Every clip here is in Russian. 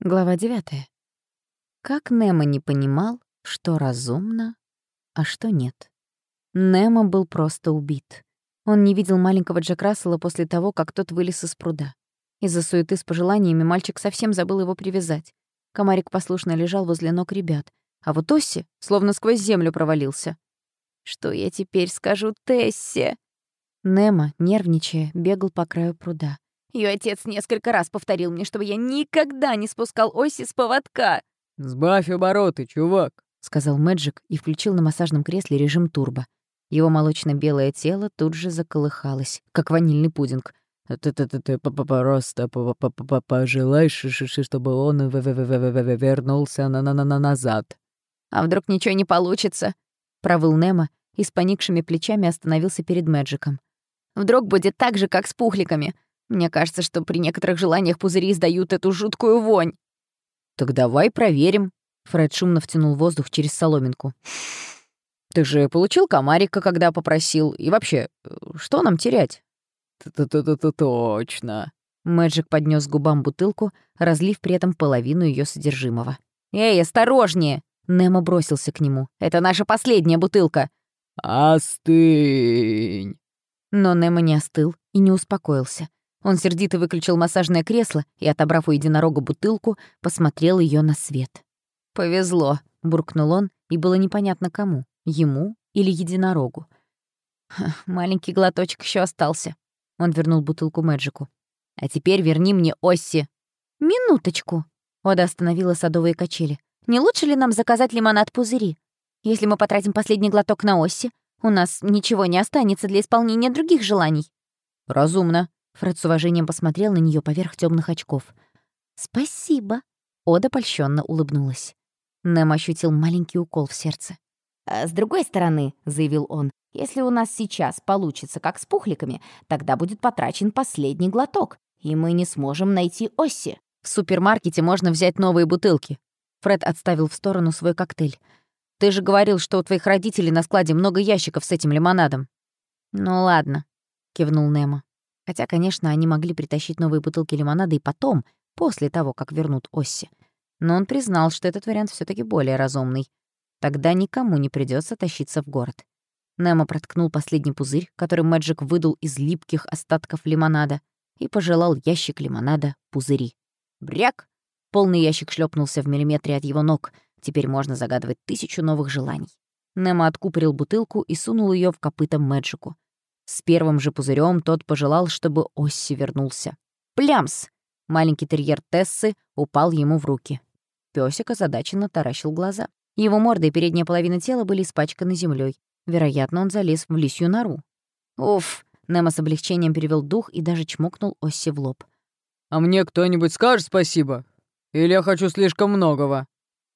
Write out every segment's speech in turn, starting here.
Глава 9. Как Немо не понимал, что разумно, а что нет. Немо был просто убит. Он не видел маленького Джек Рассела после того, как тот вылез из пруда. Из-за суеты с пожеланиями мальчик совсем забыл его привязать. Комарик послушно лежал возле ног ребят, а вот Осси словно сквозь землю провалился. «Что я теперь скажу Тессе?» Немо, нервничая, бегал по краю пруда. Ее отец несколько раз повторил мне, чтобы я никогда не спускал оси с поводка. «Сбавь обороты, чувак», — сказал Мэджик и включил на массажном кресле режим турбо. Его молочно-белое тело тут же заколыхалось, как ванильный пудинг. «Ты-ты-ты просто пожелай, чтобы он вернулся на на на назад». «А вдруг ничего не получится?» — провыл Немо и с поникшими плечами остановился перед Мэджиком. «Вдруг будет так же, как с пухликами. Мне кажется, что при некоторых желаниях пузыри издают эту жуткую вонь. Так давай проверим. Фред шумно втянул воздух через соломинку. Ты же получил комарика, когда попросил. И вообще, что нам терять? Т-т-т-т точно. Мэджик поднес к губам бутылку, разлив при этом половину ее содержимого. «Эй, осторожнее!» Немо бросился к нему. «Это наша последняя бутылка!» «Остынь!» Но Немо не остыл и не успокоился. Он сердито выключил массажное кресло и, отобрав у единорога бутылку, посмотрел ее на свет. «Повезло», — буркнул он, и было непонятно кому — ему или единорогу. «Маленький глоточек еще остался». Он вернул бутылку Мэджику. «А теперь верни мне Осси». «Минуточку», — Ода остановила садовые качели. «Не лучше ли нам заказать лимонад-пузыри? Если мы потратим последний глоток на Осси, у нас ничего не останется для исполнения других желаний». «Разумно», Фред с уважением посмотрел на нее поверх темных очков. «Спасибо», — Ода польщенно улыбнулась. Нэм ощутил маленький укол в сердце. «А «С другой стороны», — заявил он, «если у нас сейчас получится как с пухликами, тогда будет потрачен последний глоток, и мы не сможем найти Осси. В супермаркете можно взять новые бутылки». Фред отставил в сторону свой коктейль. «Ты же говорил, что у твоих родителей на складе много ящиков с этим лимонадом». «Ну ладно», — кивнул Немо. Хотя, конечно, они могли притащить новые бутылки лимонада и потом, после того, как вернут Осси. Но он признал, что этот вариант все таки более разумный. Тогда никому не придется тащиться в город. Немо проткнул последний пузырь, который Мэджик выдул из липких остатков лимонада, и пожелал ящик лимонада пузыри. Бряк! Полный ящик шлепнулся в миллиметре от его ног. Теперь можно загадывать тысячу новых желаний. Немо откупорил бутылку и сунул ее в копыта Мэджику. С первым же пузырем тот пожелал, чтобы Осси вернулся. Плямс! Маленький терьер Тессы упал ему в руки. Пёсик озадаченно таращил глаза. Его морда и передняя половина тела были испачканы землей. Вероятно, он залез в лисью нору. «Уф!» — Немо с облегчением перевел дух и даже чмокнул Осси в лоб. «А мне кто-нибудь скажет спасибо? Или я хочу слишком многого?»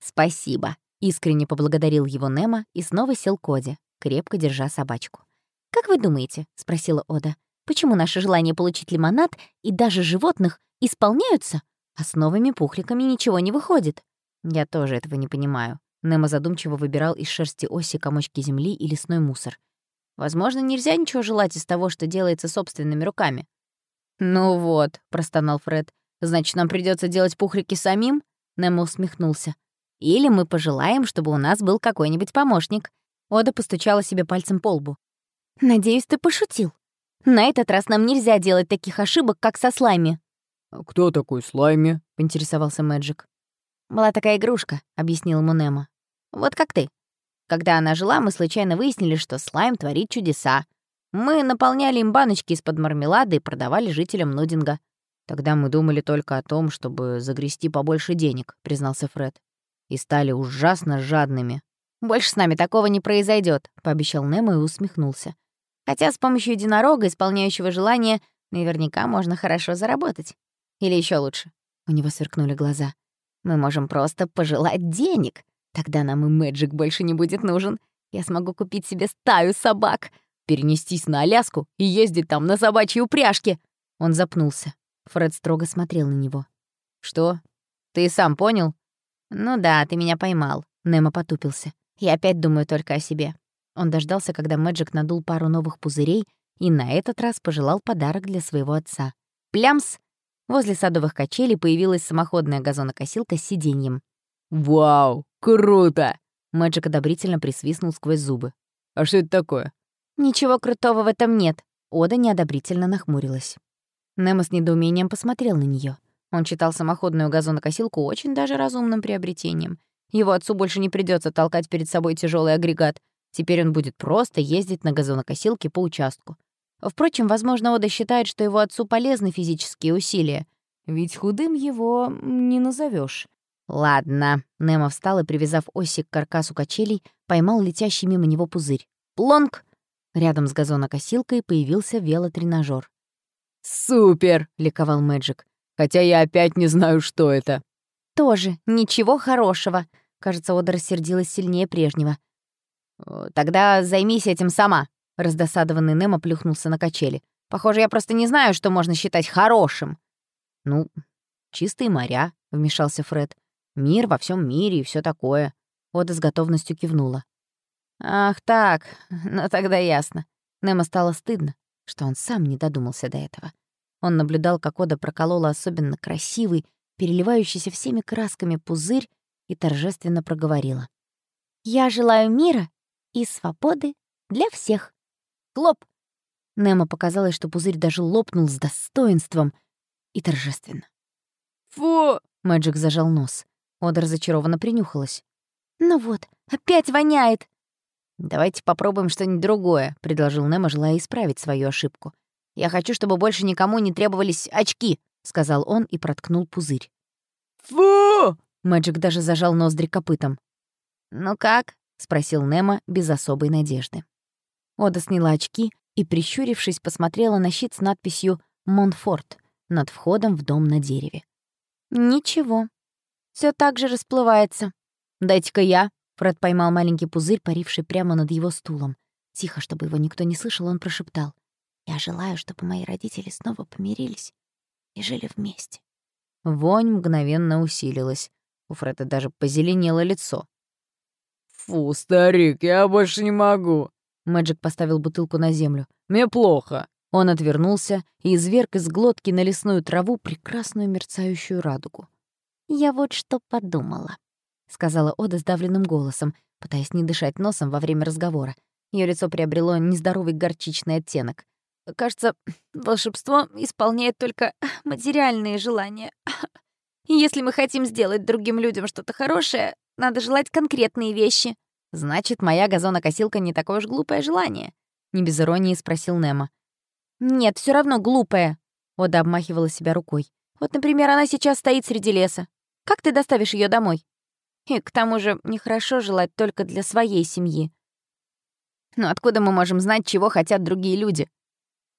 «Спасибо!» — искренне поблагодарил его Немо и снова сел Коди, крепко держа собачку. «Как вы думаете?» — спросила Ода. «Почему наше желание получить лимонад и даже животных исполняются, а с новыми пухликами ничего не выходит?» «Я тоже этого не понимаю». Немо задумчиво выбирал из шерсти оси комочки земли и лесной мусор. «Возможно, нельзя ничего желать из того, что делается собственными руками». «Ну вот», — простонал Фред, «значит, нам придется делать пухлики самим?» Немо усмехнулся. «Или мы пожелаем, чтобы у нас был какой-нибудь помощник». Ода постучала себе пальцем по лбу. «Надеюсь, ты пошутил. На этот раз нам нельзя делать таких ошибок, как со слайми». «А «Кто такой слайми?» — поинтересовался Мэджик. «Была такая игрушка», — объяснил ему Немо. «Вот как ты. Когда она жила, мы случайно выяснили, что слайм творит чудеса. Мы наполняли им баночки из-под мармелада и продавали жителям Нудинга. Тогда мы думали только о том, чтобы загрести побольше денег», — признался Фред. «И стали ужасно жадными. «Больше с нами такого не произойдет, пообещал Немо и усмехнулся. Хотя с помощью единорога, исполняющего желание, наверняка можно хорошо заработать. Или еще лучше. У него сверкнули глаза. Мы можем просто пожелать денег. Тогда нам и Мэджик больше не будет нужен. Я смогу купить себе стаю собак, перенестись на Аляску и ездить там на собачьей упряжке. Он запнулся. Фред строго смотрел на него. «Что? Ты сам понял?» «Ну да, ты меня поймал», — Немо потупился. «Я опять думаю только о себе. Он дождался, когда Мэджик надул пару новых пузырей и на этот раз пожелал подарок для своего отца. Плямс! Возле садовых качелей появилась самоходная газонокосилка с сиденьем. «Вау, круто!» Мэджик одобрительно присвистнул сквозь зубы. «А что это такое?» «Ничего крутого в этом нет», — Ода неодобрительно нахмурилась. Немо с недоумением посмотрел на нее. Он считал самоходную газонокосилку очень даже разумным приобретением. Его отцу больше не придется толкать перед собой тяжелый агрегат. Теперь он будет просто ездить на газонокосилке по участку. Впрочем, возможно, Ода считает, что его отцу полезны физические усилия. Ведь худым его не назовешь. «Ладно». Немо встал и, привязав оси к каркасу качелей, поймал летящий мимо него пузырь. «Плонк!» Рядом с газонокосилкой появился велотренажер. «Супер!» — ликовал Мэджик. «Хотя я опять не знаю, что это». «Тоже ничего хорошего». Кажется, Ода рассердилась сильнее прежнего. «Тогда займись этим сама», — раздосадованный Немо плюхнулся на качели. «Похоже, я просто не знаю, что можно считать хорошим». «Ну, чистые моря», — вмешался Фред. «Мир во всем мире и все такое». Ода с готовностью кивнула. «Ах так, ну тогда ясно». Немо стало стыдно, что он сам не додумался до этого. Он наблюдал, как Ода проколола особенно красивый, переливающийся всеми красками пузырь и торжественно проговорила. «Я желаю мира и свободы для всех». Хлоп! Немо показалось, что пузырь даже лопнул с достоинством и торжественно. «Фу!» — Мэджик зажал нос. Ода разочарованно принюхалась. «Ну вот, опять воняет!» «Давайте попробуем что-нибудь другое», — предложил Немо, желая исправить свою ошибку. «Я хочу, чтобы больше никому не требовались очки», — сказал он и проткнул пузырь. «Фу!» — Мэджик даже зажал ноздри копытом. «Ну как?» — спросил Немо без особой надежды. Ода сняла очки и, прищурившись, посмотрела на щит с надписью «Монфорт» над входом в дом на дереве. «Ничего. все так же расплывается. Дайте-ка я». Фред поймал маленький пузырь, паривший прямо над его стулом. Тихо, чтобы его никто не слышал, он прошептал. «Я желаю, чтобы мои родители снова помирились и жили вместе». Вонь мгновенно усилилась. У Фреда даже позеленело лицо. «Фу, старик, я больше не могу!» Мэджик поставил бутылку на землю. «Мне плохо!» Он отвернулся и изверг из глотки на лесную траву прекрасную мерцающую радугу. «Я вот что подумала», — сказала Ода сдавленным голосом, пытаясь не дышать носом во время разговора. Ее лицо приобрело нездоровый горчичный оттенок. «Кажется, волшебство исполняет только материальные желания. И если мы хотим сделать другим людям что-то хорошее, надо желать конкретные вещи». «Значит, моя газонокосилка не такое уж глупое желание?» — не без иронии спросил Немо. «Нет, все равно глупое», — Ода обмахивала себя рукой. «Вот, например, она сейчас стоит среди леса. Как ты доставишь ее домой? И к тому же нехорошо желать только для своей семьи. Но откуда мы можем знать, чего хотят другие люди?»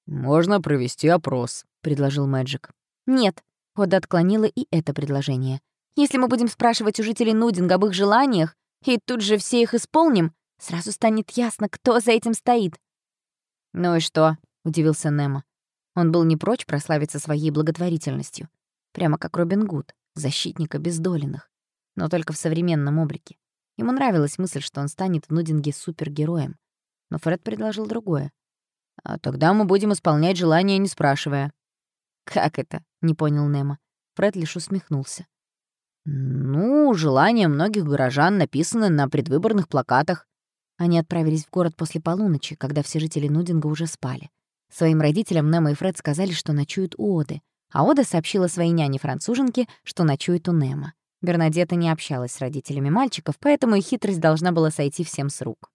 «Можно провести опрос», — предложил Мэджик. «Нет», — Ода отклонила и это предложение. «Если мы будем спрашивать у жителей Нудинг об их желаниях, и тут же все их исполним, сразу станет ясно, кто за этим стоит». «Ну и что?» — удивился Немо. Он был не прочь прославиться своей благотворительностью. Прямо как Робин Гуд, защитник обездоленных. Но только в современном облике. Ему нравилась мысль, что он станет в Нудинге супергероем. Но Фред предложил другое. «А тогда мы будем исполнять желания, не спрашивая». «Как это?» — не понял Немо. Фред лишь усмехнулся. «Ну, желания многих горожан написаны на предвыборных плакатах». Они отправились в город после полуночи, когда все жители Нудинга уже спали. Своим родителям Немо и Фред сказали, что ночуют у Оды, а Ода сообщила своей няне-француженке, что ночует у Немо. Бернадетта не общалась с родителями мальчиков, поэтому их хитрость должна была сойти всем с рук.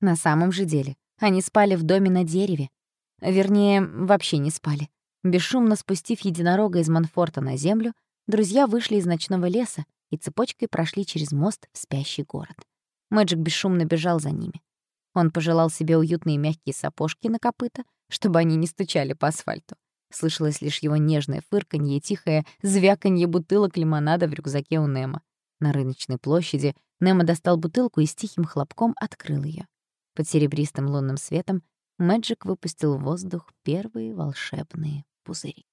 На самом же деле, они спали в доме на дереве. Вернее, вообще не спали. Бесшумно спустив единорога из Монфорта на землю, друзья вышли из ночного леса и цепочкой прошли через мост в спящий город. Мэджик бесшумно бежал за ними. Он пожелал себе уютные мягкие сапожки на копыта, чтобы они не стучали по асфальту. Слышалось лишь его нежное фырканье и тихое звяканье бутылок лимонада в рюкзаке у Немо. На рыночной площади Немо достал бутылку и с тихим хлопком открыл ее. Под серебристым лунным светом Мэджик выпустил в воздух первые волшебные пузыри.